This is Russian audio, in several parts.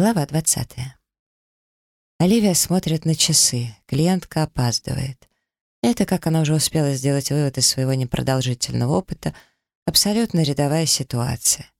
Глава 20. Оливия смотрит на часы. Клиентка опаздывает. Это, как она уже успела сделать вывод из своего непродолжительного опыта, абсолютно рядовая ситуация.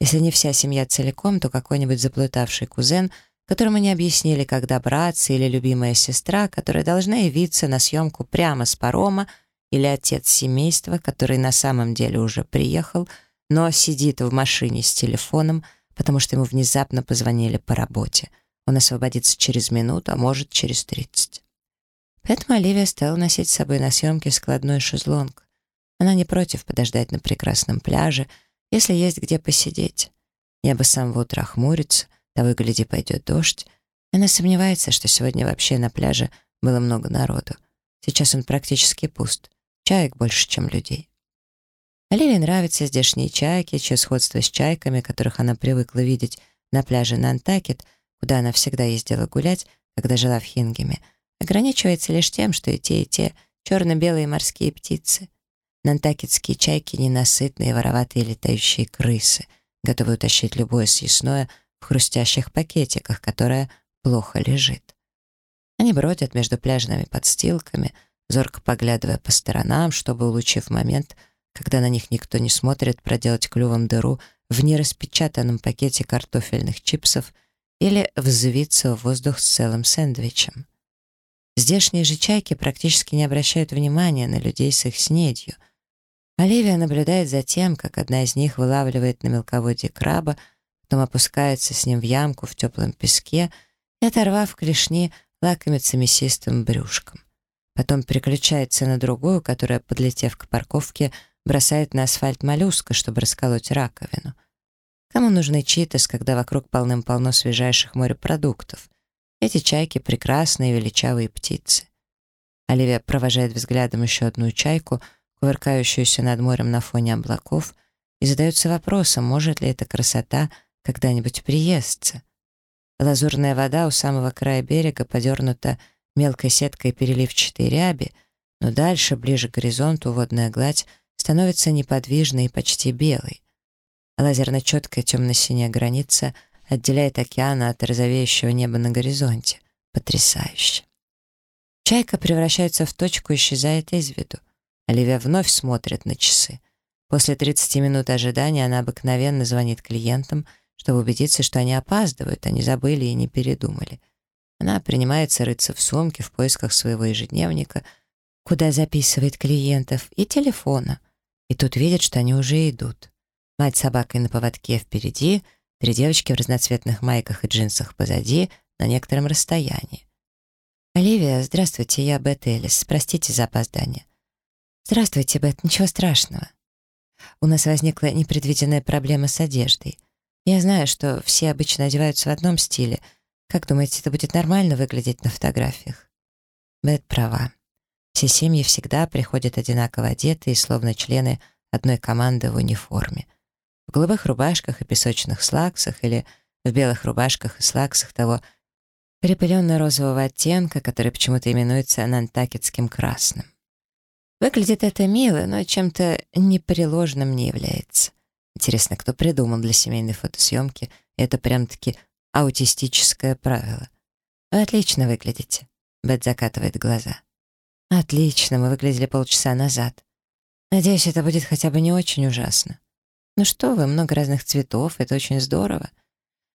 Если не вся семья целиком, то какой-нибудь заплутавший кузен, которому не объяснили, как добраться, или любимая сестра, которая должна явиться на съемку прямо с парома, или отец семейства, который на самом деле уже приехал, но сидит в машине с телефоном — потому что ему внезапно позвонили по работе. Он освободится через минуту, а может, через тридцать. Поэтому Оливия стала носить с собой на съемке складной шезлонг. Она не против подождать на прекрасном пляже, если есть где посидеть. Небо с самого утра хмурится, того и пойдет дождь. Она сомневается, что сегодня вообще на пляже было много народу. Сейчас он практически пуст. Чаек больше, чем людей. Оливии нравятся здешние чайки, чье сходство с чайками, которых она привыкла видеть на пляже Нантакет, куда она всегда ездила гулять, когда жила в Хингеме, ограничивается лишь тем, что и те, и те черно-белые морские птицы. Нантакетские чайки — ненасытные вороватые летающие крысы, готовые утащить любое съестное в хрустящих пакетиках, которое плохо лежит. Они бродят между пляжными подстилками, зорко поглядывая по сторонам, чтобы, улучив момент, когда на них никто не смотрит, проделать клювом дыру в нераспечатанном пакете картофельных чипсов или взвиться в воздух с целым сэндвичем. Здешние же чайки практически не обращают внимания на людей с их снедью. Оливия наблюдает за тем, как одна из них вылавливает на мелководье краба, потом опускается с ним в ямку в теплом песке и, оторвав клешни, лакомится мясистым брюшком. Потом переключается на другую, которая, подлетев к парковке, бросает на асфальт моллюска, чтобы расколоть раковину. Кому нужны читас, когда вокруг полным-полно свежайших морепродуктов? Эти чайки — прекрасные величавые птицы. Оливия провожает взглядом еще одну чайку, кувыркающуюся над морем на фоне облаков, и задается вопросом, может ли эта красота когда-нибудь приесться. Лазурная вода у самого края берега подернута мелкой сеткой переливчатой ряби, но дальше, ближе к горизонту, водная гладь становится неподвижной и почти белой. Лазерно-четкая темно-синяя граница отделяет океан от розовеющего неба на горизонте. Потрясающе. Чайка превращается в точку и исчезает из виду. Оливия вновь смотрит на часы. После 30 минут ожидания она обыкновенно звонит клиентам, чтобы убедиться, что они опаздывают, они забыли и не передумали. Она принимается рыться в сумке в поисках своего ежедневника, куда записывает клиентов, и телефона. И тут видят, что они уже идут. Мать с собакой на поводке впереди, три девочки в разноцветных майках и джинсах позади, на некотором расстоянии. «Оливия, здравствуйте, я Бет Элис. Простите за опоздание». «Здравствуйте, Бет, ничего страшного. У нас возникла непредвиденная проблема с одеждой. Я знаю, что все обычно одеваются в одном стиле. Как думаете, это будет нормально выглядеть на фотографиях?» Бет права. Все семьи всегда приходят одинаково одетые, словно члены одной команды в униформе. В голубых рубашках и песочных слаксах или в белых рубашках и слаксах того перепыленно-розового оттенка, который почему-то именуется нантакетским красным. Выглядит это мило, но чем-то непреложным не является. Интересно, кто придумал для семейной фотосъемки это прям-таки аутистическое правило. Вы отлично выглядите. Бет закатывает глаза. Отлично, мы выглядели полчаса назад. Надеюсь, это будет хотя бы не очень ужасно. Ну что вы, много разных цветов, это очень здорово.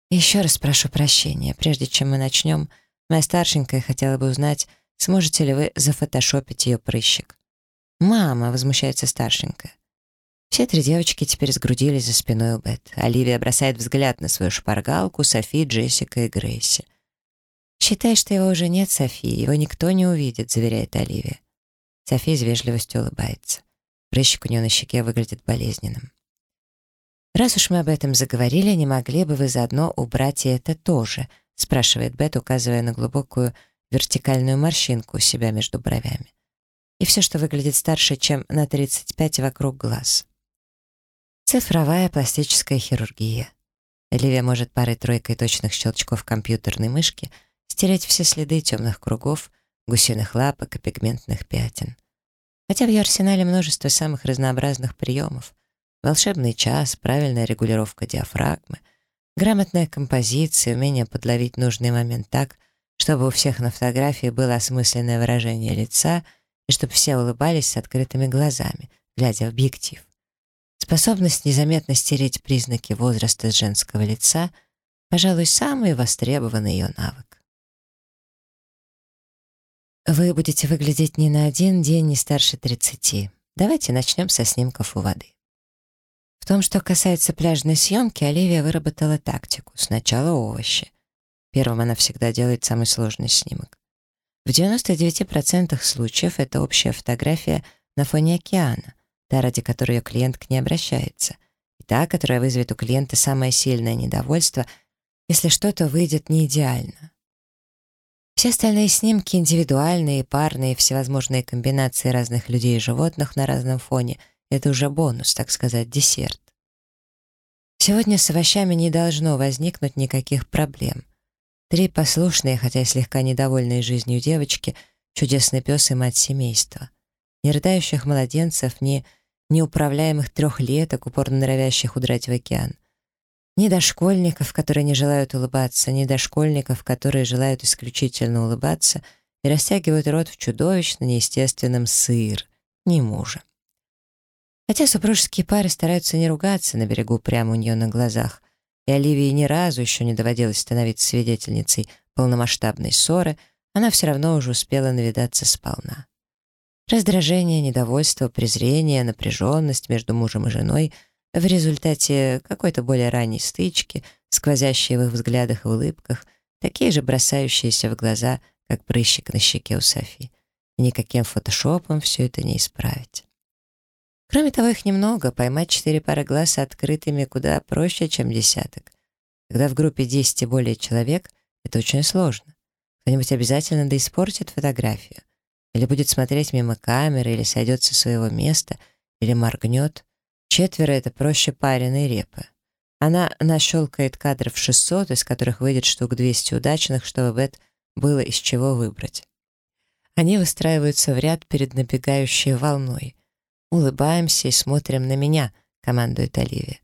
еще раз прошу прощения, прежде чем мы начнем, моя старшенькая хотела бы узнать, сможете ли вы зафотошопить ее прыщик. «Мама!» — возмущается старшенькая. Все три девочки теперь сгрудились за спиной у Бет. Оливия бросает взгляд на свою шпаргалку, Софи, Джессика и Грейси. «Считай, что его уже нет, Софи, его никто не увидит», — заверяет Оливия. Софи из вежливости улыбается. Прыщик у нее на щеке выглядит болезненным. «Раз уж мы об этом заговорили, не могли бы вы заодно убрать и это тоже?» — спрашивает Бет, указывая на глубокую вертикальную морщинку у себя между бровями. И все, что выглядит старше, чем на 35 вокруг глаз. Цифровая пластическая хирургия. Оливия может парой-тройкой точных щелчков компьютерной мышки — стереть все следы темных кругов, гусиных лапок и пигментных пятен. Хотя в ее арсенале множество самых разнообразных приемов. Волшебный час, правильная регулировка диафрагмы, Грамотная композиция, умение подловить нужный момент так, чтобы у всех на фотографии было осмысленное выражение лица и чтобы все улыбались с открытыми глазами, глядя в объектив. Способность незаметно стереть признаки возраста с женского лица — пожалуй, самый востребованный ее навык. Вы будете выглядеть не на один день не старше 30. Давайте начнем со снимков у воды. В том, что касается пляжной съемки, Оливия выработала тактику. Сначала овощи. Первым она всегда делает самый сложный снимок. В 99% случаев это общая фотография на фоне океана, та, ради которой ее клиент к ней обращается, и та, которая вызовет у клиента самое сильное недовольство — если что-то выйдет не идеально. Все остальные снимки индивидуальные, парные, всевозможные комбинации разных людей и животных на разном фоне — это уже бонус, так сказать, десерт. Сегодня с овощами не должно возникнуть никаких проблем. Три послушные, хотя и слегка недовольные жизнью девочки, чудесный пес и мать семейства. Ни рыдающих младенцев, ни неуправляемых трехлеток, упорно норовящих удрать в океан — ни дошкольников, которые не желают улыбаться, ни дошкольников, которые желают исключительно улыбаться и растягивают рот в чудовищно неестественном сыр, ни мужа. Хотя супружеские пары стараются не ругаться на берегу прямо у нее на глазах, и Оливии ни разу еще не доводилось становиться свидетельницей полномасштабной ссоры, она все равно уже успела навидаться сполна. Раздражение, недовольство, презрение, напряженность между мужем и женой — в результате какой-то более ранней стычки, сквозящие в их взглядах и улыбках, такие же бросающиеся в глаза, как прыщик на щеке у Софи. И никаким фотошопом все это не исправить. Кроме того, их немного, поймать четыре пары глаз открытыми куда проще, чем десяток. Когда в группе 10 и более человек, это очень сложно. Кто-нибудь обязательно да испортит фотографию. Или будет смотреть мимо камеры, или сойдет со своего места, или моргнет. Четверо — это проще пареной репы. Она нащелкает кадров 600, из которых выйдет штук 200 удачных, чтобы Бет было из чего выбрать. Они выстраиваются в ряд перед набегающей волной. «Улыбаемся и смотрим на меня», — командует Оливия.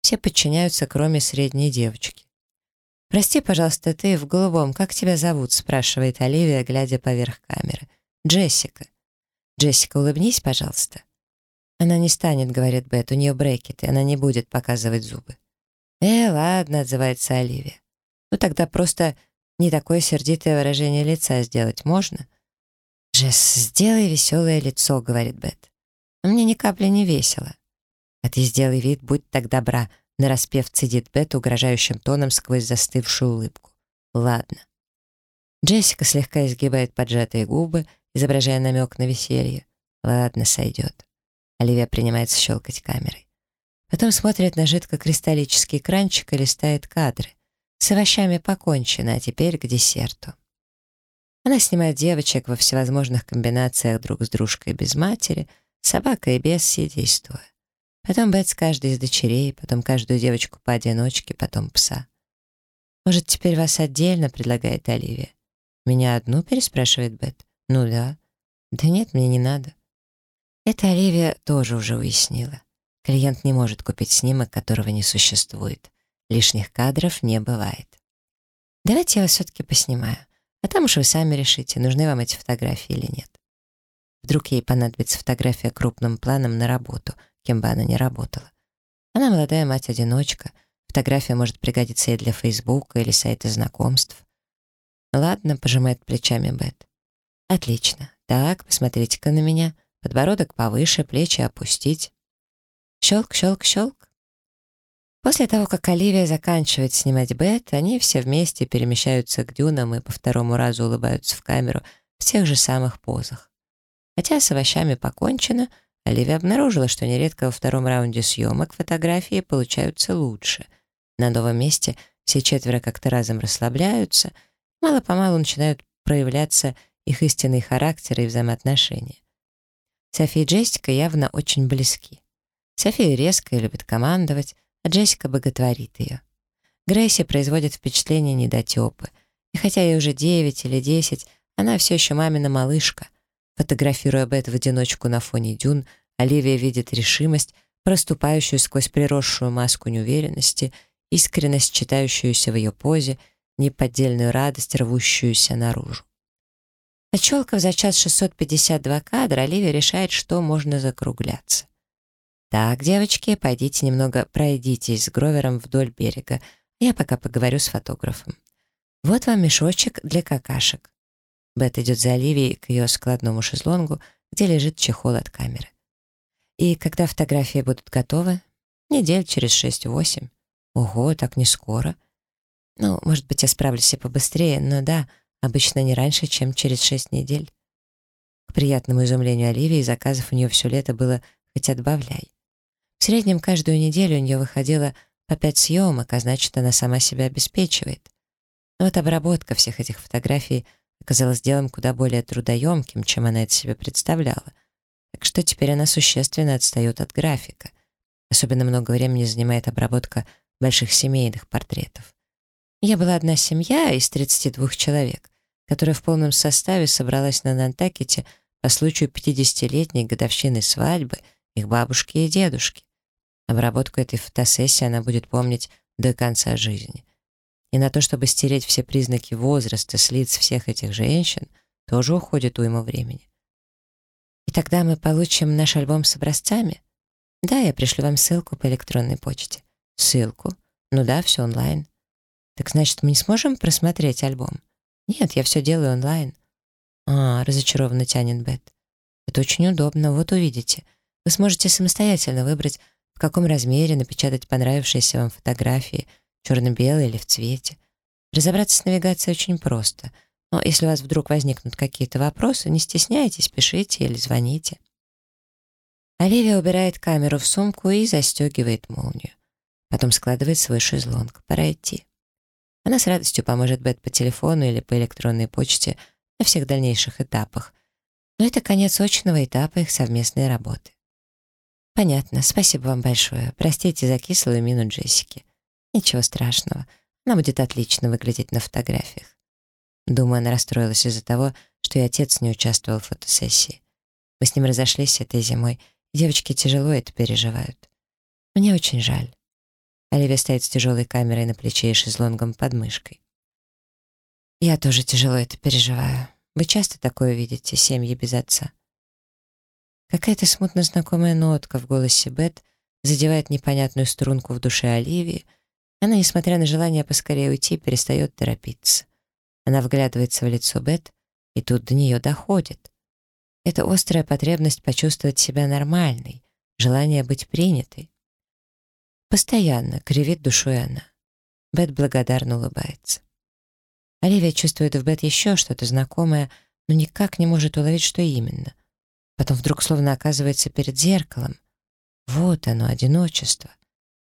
Все подчиняются, кроме средней девочки. «Прости, пожалуйста, ты в голубом, как тебя зовут?» — спрашивает Оливия, глядя поверх камеры. «Джессика». «Джессика, улыбнись, пожалуйста». «Она не станет», — говорит Бет, — «у нее брекеты, она не будет показывать зубы». «Э, ладно», — отзывается Оливия. «Ну тогда просто не такое сердитое выражение лица сделать можно?» «Джесс, сделай веселое лицо», — говорит Бет. «Но мне ни капли не весело». «А ты сделай вид, будь так добра», — нараспев цедит Бет угрожающим тоном сквозь застывшую улыбку. «Ладно». Джессика слегка изгибает поджатые губы, изображая намек на веселье. «Ладно, сойдет». Оливия принимается щелкать камерой. Потом смотрит на жидкокристаллический кранчик и листает кадры. С овощами покончено, а теперь к десерту. Она снимает девочек во всевозможных комбинациях друг с дружкой без матери, собакой и без, сидя Потом Бет с каждой из дочерей, потом каждую девочку поодиночке, потом пса. «Может, теперь вас отдельно?» — предлагает Оливия. «Меня одну?» — переспрашивает Бет. «Ну да». «Да нет, мне не надо». Это Оливия тоже уже уяснила. Клиент не может купить снимок, которого не существует. Лишних кадров не бывает. Давайте я вас все-таки поснимаю, а там уж вы сами решите, нужны вам эти фотографии или нет. Вдруг ей понадобится фотография крупным планом на работу, кем бы она ни работала. Она молодая мать-одиночка, фотография может пригодиться ей для Фейсбука или сайта знакомств. Ладно, пожимает плечами Бет. Отлично. Так, посмотрите-ка на меня — подбородок повыше, плечи опустить. Щелк, щелк, щелк. После того, как Оливия заканчивает снимать Бет, они все вместе перемещаются к дюнам и по второму разу улыбаются в камеру в тех же самых позах. Хотя с овощами покончено, Оливия обнаружила, что нередко во втором раунде съемок фотографии получаются лучше. На новом месте все четверо как-то разом расслабляются, мало-помалу начинают проявляться их истинные характеры и взаимоотношения. София и Джессика явно очень близки. София резко и любит командовать, а Джессика боготворит ее. Грейси производит впечатление недотепы, и хотя ей уже 9 или 10, она все еще мамина малышка. Фотографируя Бет в одиночку на фоне дюн, Оливия видит решимость, проступающую сквозь приросшую маску неуверенности, искренность, читающуюся в ее позе, неподдельную радость, рвущуюся наружу. Отщелкав за час 652 кадра, Оливия решает, что можно закругляться. «Так, девочки, пойдите немного пройдитесь с Гровером вдоль берега. Я пока поговорю с фотографом. Вот вам мешочек для какашек». Бет идет за Оливией к ее складному шезлонгу, где лежит чехол от камеры. «И когда фотографии будут готовы?» «Недель через шесть-восемь». «Ого, так не скоро». «Ну, может быть, я справлюсь и побыстрее, но да, обычно не раньше, чем через шесть недель». К приятному изумлению Оливии заказов у нее все лето было хоть отбавляй. В среднем каждую неделю у нее выходило по пять съемок, а значит, она сама себя обеспечивает. Но вот обработка всех этих фотографий оказалась делом куда более трудоемким, чем она это себе представляла. Так что теперь она существенно отстает от графика. Особенно много времени занимает обработка больших семейных портретов. Я была одна семья из 32 человек, которая в полном составе собралась на Нантакете по случаю 50-летней годовщины свадьбы их бабушки и дедушки. Обработку этой фотосессии она будет помнить до конца жизни. И на то, чтобы стереть все признаки возраста с лиц всех этих женщин, тоже уходит уйма времени. И тогда мы получим наш альбом с образцами? Да, я пришлю вам ссылку по электронной почте. Ссылку? Ну да, все онлайн. Так значит, мы не сможем просмотреть альбом? Нет, я все делаю онлайн. А, разочарованно тянет Бет. Это очень удобно, вот увидите. Вы сможете самостоятельно выбрать, в каком размере напечатать понравившиеся вам фотографии, черно-белые или в цвете. Разобраться с навигацией очень просто. Но если у вас вдруг возникнут какие-то вопросы, не стесняйтесь, пишите или звоните. Оливия убирает камеру в сумку и застегивает молнию. Потом складывает свой шезлонг. Пора идти. Она с радостью поможет Бет по телефону или по электронной почте на всех дальнейших этапах. Но это конец очного этапа их совместной работы. «Понятно. Спасибо вам большое. Простите за кислую мину Джессики. Ничего страшного. Она будет отлично выглядеть на фотографиях». Думаю, она расстроилась из-за того, что и отец не участвовал в фотосессии. Мы с ним разошлись этой зимой, девочки тяжело это переживают. Мне очень жаль. Оливия стоит с тяжелой камерой на плече и шезлонгом под мышкой. Я тоже тяжело это переживаю. Вы часто такое видите, семьи без отца? Какая-то смутно знакомая нотка в голосе Бет задевает непонятную струнку в душе Оливии. Она, несмотря на желание поскорее уйти, перестает торопиться. Она вглядывается в лицо Бет, и тут до нее доходит. Это острая потребность почувствовать себя нормальной, желание быть принятой. Постоянно кривит душой она. Бет благодарно улыбается. Оливия чувствует в Бет еще что-то знакомое, но никак не может уловить, что именно. Потом вдруг словно оказывается перед зеркалом. Вот оно, одиночество.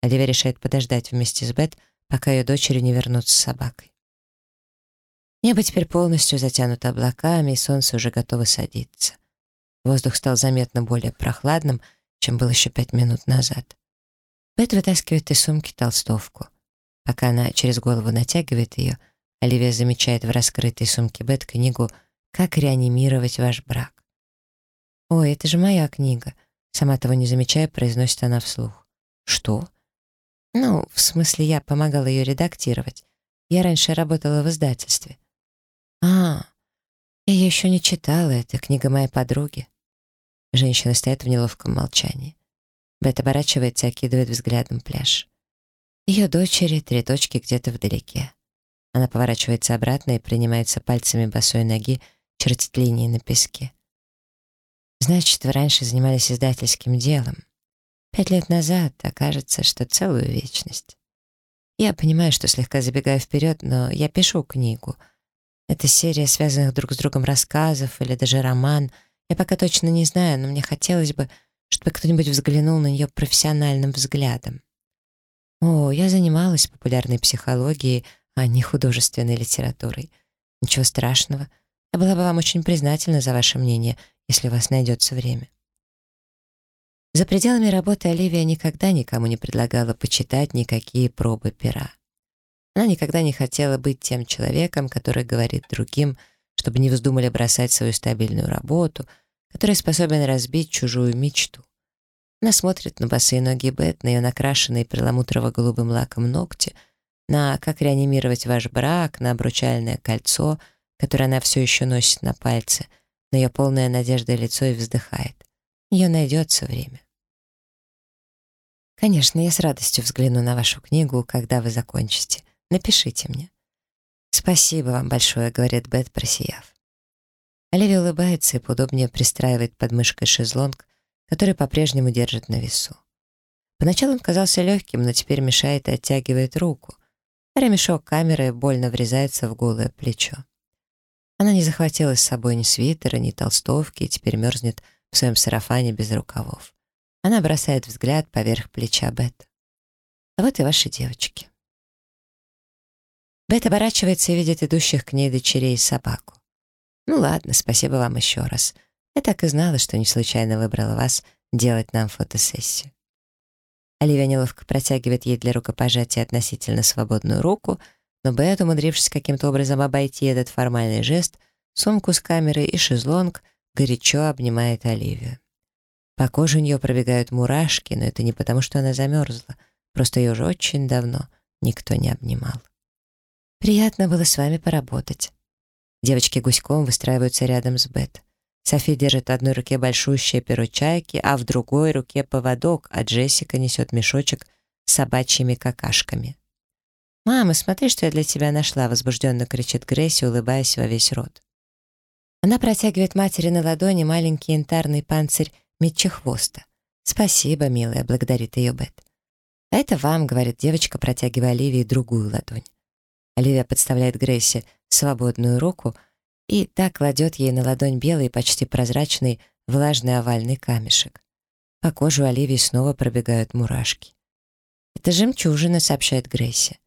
Оливия решает подождать вместе с Бет, пока ее дочери не вернутся с собакой. Небо теперь полностью затянуто облаками, и солнце уже готово садиться. Воздух стал заметно более прохладным, чем был еще пять минут назад. Бет вытаскивает из сумки толстовку. Пока она через голову натягивает ее, Оливия замечает в раскрытой сумке Бет книгу «Как реанимировать ваш брак». «Ой, это же моя книга», — сама того не замечая, произносит она вслух. «Что?» «Ну, в смысле, я помогала ее редактировать. Я раньше работала в издательстве». «А, я еще не читала, это книга моей подруги». Женщина стоит в неловком молчании. Бет оборачивается и окидывает взглядом пляж. Ее дочери, три точки где-то вдалеке. Она поворачивается обратно и принимается пальцами босой ноги чертить линии на песке. Значит, вы раньше занимались издательским делом. Пять лет назад окажется, что целую вечность. Я понимаю, что слегка забегаю вперед, но я пишу книгу. Это серия связанных друг с другом рассказов или даже роман. Я пока точно не знаю, но мне хотелось бы, чтобы кто-нибудь взглянул на нее профессиональным взглядом. О, я занималась популярной психологией, а не художественной литературой. Ничего страшного. Я была бы вам очень признательна за ваше мнение — если у вас найдется время. За пределами работы Оливия никогда никому не предлагала почитать никакие пробы пера. Она никогда не хотела быть тем человеком, который говорит другим, чтобы не вздумали бросать свою стабильную работу, который способен разбить чужую мечту. Она смотрит на босые ноги Бет, на ее накрашенные перламутрово-голубым лаком ногти, на как реанимировать ваш брак, на обручальное кольцо, которое она все еще носит на пальце, на ее полное надежды лицо и вздыхает. Ее найдется время. Конечно, я с радостью взгляну на вашу книгу, когда вы закончите. Напишите мне. Спасибо вам большое, говорит Бет, просияв. Оливия улыбается и поудобнее пристраивает под мышкой шезлонг, который по-прежнему держит на весу. Поначалу он казался легким, но теперь мешает и оттягивает руку. Ремешок камеры больно врезается в голое плечо. Она не захватила с собой ни свитера, ни толстовки и теперь мерзнет в своем сарафане без рукавов. Она бросает взгляд поверх плеча Бет. А вот и ваши девочки. Бет оборачивается и видит идущих к ней дочерей и собаку. Ну ладно, спасибо вам еще раз. Я так и знала, что не случайно выбрала вас делать нам фотосессию. Оливия неловко протягивает ей для рукопожатия относительно свободную руку, но Бет, умудрившись каким-то образом обойти этот формальный жест, сумку с камерой и шезлонг, горячо обнимает Оливию. По коже у нее пробегают мурашки, но это не потому, что она замерзла, просто ее уже очень давно никто не обнимал. «Приятно было с вами поработать». Девочки гуськом выстраиваются рядом с Бет. Софи держит в одной руке большущее перо чайки, а в другой руке поводок, а Джессика несет мешочек с собачьими какашками. «Мама, смотри, что я для тебя нашла!» — возбужденно кричит Грейси, улыбаясь во весь рот. Она протягивает матери на ладони маленький янтарный панцирь Митчехвоста. «Спасибо, милая», — благодарит ее Бет. «А это вам», — говорит девочка, протягивая Оливии другую ладонь. Оливия подставляет Грейси свободную руку — и так кладет ей на ладонь белый, почти прозрачный, влажный овальный камешек. По коже у Оливии снова пробегают мурашки. «Это жемчужина», — сообщает Грейси.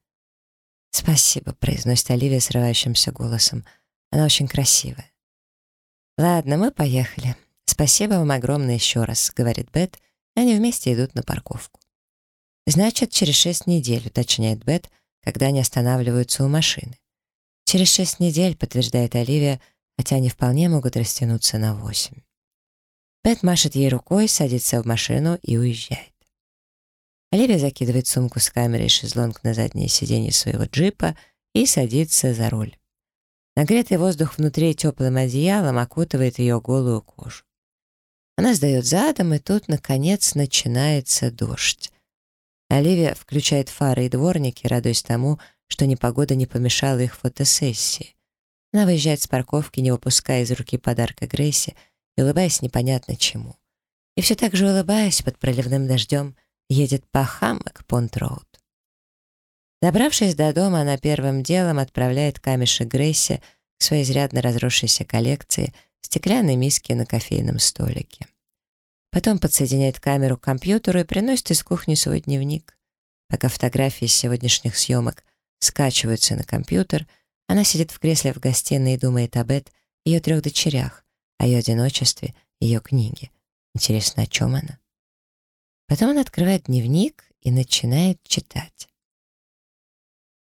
«Спасибо», — произносит Оливия срывающимся голосом. «Она очень красивая». «Ладно, мы поехали. Спасибо вам огромное еще раз», — говорит Бет, и они вместе идут на парковку. «Значит, через шесть недель», — уточняет Бет, когда они останавливаются у машины. Через шесть недель, подтверждает Оливия, хотя они вполне могут растянуться на восемь. Бет машет ей рукой, садится в машину и уезжает. Оливия закидывает сумку с камерой и шезлонг на заднее сиденье своего джипа и садится за руль. Нагретый воздух внутри теплым одеялом окутывает ее голую кожу. Она сдает задом, и тут, наконец, начинается дождь. Оливия включает фары и дворники, радуясь тому, что непогода не помешала их фотосессии. Она выезжает с парковки, не выпуская из руки подарка Грейси и улыбаясь непонятно чему. И все так же улыбаясь под проливным дождем, едет по Хаммок Понт-Роуд. Добравшись до дома, она первым делом отправляет камешек Грейси к своей изрядно разросшейся коллекции стеклянной миски на кофейном столике. Потом подсоединяет камеру к компьютеру и приносит из кухни свой дневник. Пока фотографии сегодняшних съемок скачиваются на компьютер, она сидит в кресле в гостиной и думает об Эд, ее трех дочерях, о ее одиночестве, ее книге. Интересно, о чем она? Потом она открывает дневник и начинает читать.